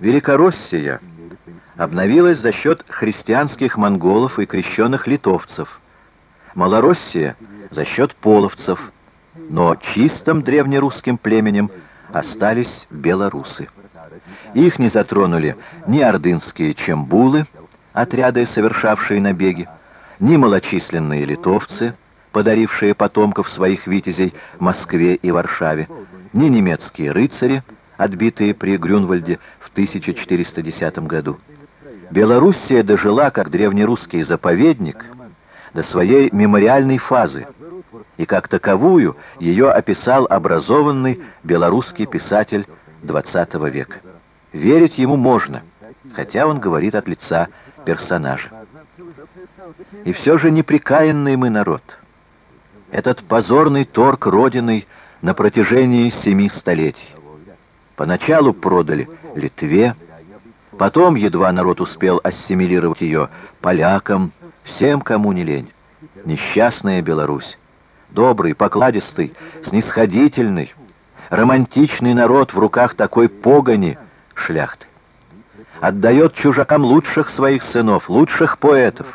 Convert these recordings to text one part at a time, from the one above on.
Великороссия обновилась за счет христианских монголов и крещенных литовцев, Малороссия за счет половцев, но чистым древнерусским племенем остались белорусы. Их не затронули ни ордынские чембулы, отряды, совершавшие набеги, ни малочисленные литовцы, подарившие потомков своих витязей Москве и Варшаве, ни немецкие рыцари, отбитые при Грюнвальде в 1410 году. Белоруссия дожила, как древнерусский заповедник, до своей мемориальной фазы, и как таковую ее описал образованный белорусский писатель XX века. Верить ему можно, хотя он говорит от лица персонажа. И все же неприкаянный мы народ. Этот позорный торг Родиной на протяжении семи столетий. Поначалу продали Литве, потом едва народ успел ассимилировать ее полякам, всем, кому не лень. Несчастная Беларусь. Добрый, покладистый, снисходительный, романтичный народ в руках такой погони шляхты отдает чужакам лучших своих сынов, лучших поэтов,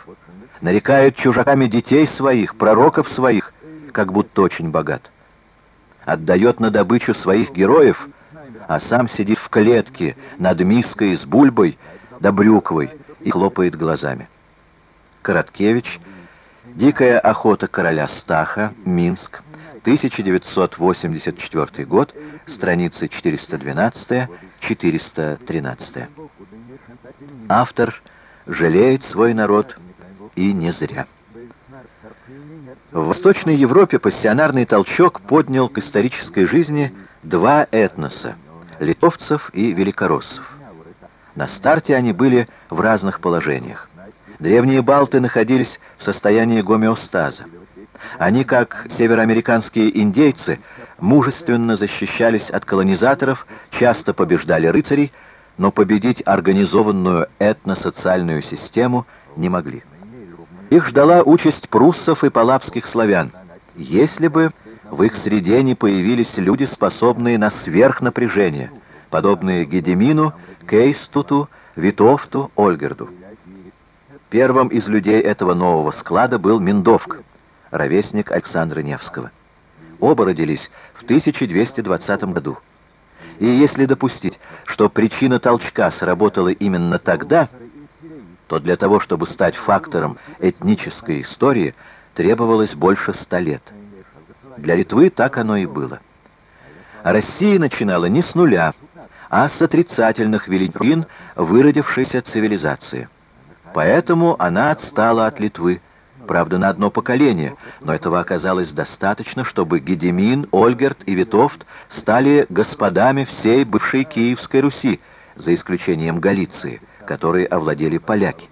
нарекает чужаками детей своих, пророков своих, как будто очень богат. Отдает на добычу своих героев, а сам сидит в клетке над миской с бульбой да брюквой и хлопает глазами. Короткевич, «Дикая охота короля Стаха», Минск, 1984 год, страницы 412-413. Автор жалеет свой народ и не зря. В Восточной Европе пассионарный толчок поднял к исторической жизни два этноса – литовцев и великороссов. На старте они были в разных положениях. Древние балты находились в состоянии гомеостаза. Они, как североамериканские индейцы, мужественно защищались от колонизаторов, часто побеждали рыцарей, но победить организованную этносоциальную систему не могли. Их ждала участь пруссов и палапских славян, если бы в их среде не появились люди, способные на сверхнапряжение, подобные Гедемину, Кейстуту, Витовту, Ольгерду. Первым из людей этого нового склада был Миндовк, ровесник Александра Невского. Оба родились в 1220 году. И если допустить, что причина толчка сработала именно тогда, то для того, чтобы стать фактором этнической истории, требовалось больше ста лет. Для Литвы так оно и было. Россия начинала не с нуля, а с отрицательных величин выродившейся цивилизации. Поэтому она отстала от Литвы, правда, на одно поколение, но этого оказалось достаточно, чтобы Гедемин, Ольгерт и Витовт стали господами всей бывшей Киевской Руси, за исключением Галиции, которые овладели поляки.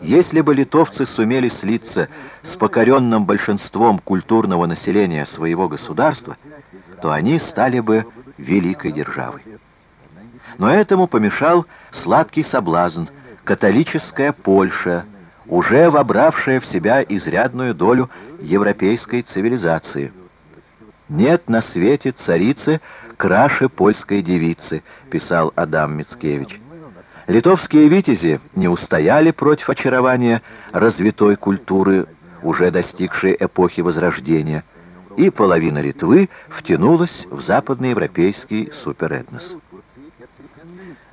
Если бы литовцы сумели слиться с покоренным большинством культурного населения своего государства, то они стали бы великой державой. Но этому помешал сладкий соблазн, католическая Польша, уже вобравшая в себя изрядную долю европейской цивилизации. «Нет на свете царицы краше польской девицы», — писал Адам Мицкевич. Литовские витязи не устояли против очарования развитой культуры, уже достигшей эпохи Возрождения, и половина Литвы втянулась в западноевропейский суперэтнос.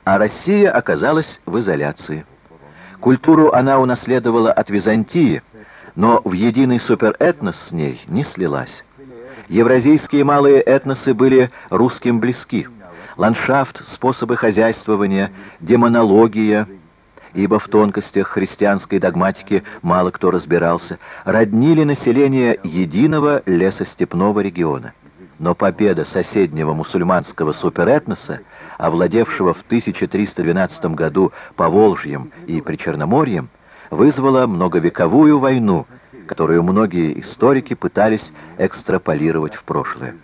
А Россия оказалась в изоляции. Культуру она унаследовала от Византии, но в единый суперэтнос с ней не слилась. Евразийские малые этносы были русским близки. Ландшафт, способы хозяйствования, демонология, ибо в тонкостях христианской догматики мало кто разбирался, роднили население единого лесостепного региона но победа соседнего мусульманского суперэтноса, овладевшего в 1312 году Поволжьем и Причерноморьем, вызвала многовековую войну, которую многие историки пытались экстраполировать в прошлое.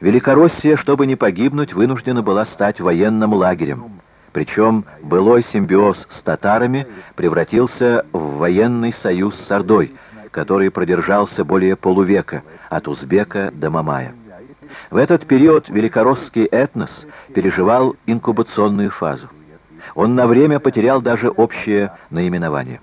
Великороссия, чтобы не погибнуть, вынуждена была стать военным лагерем, причем былой симбиоз с татарами превратился в военный союз с Ордой, который продержался более полувека, от Узбека до Мамая. В этот период великоросский этнос переживал инкубационную фазу. Он на время потерял даже общее наименование.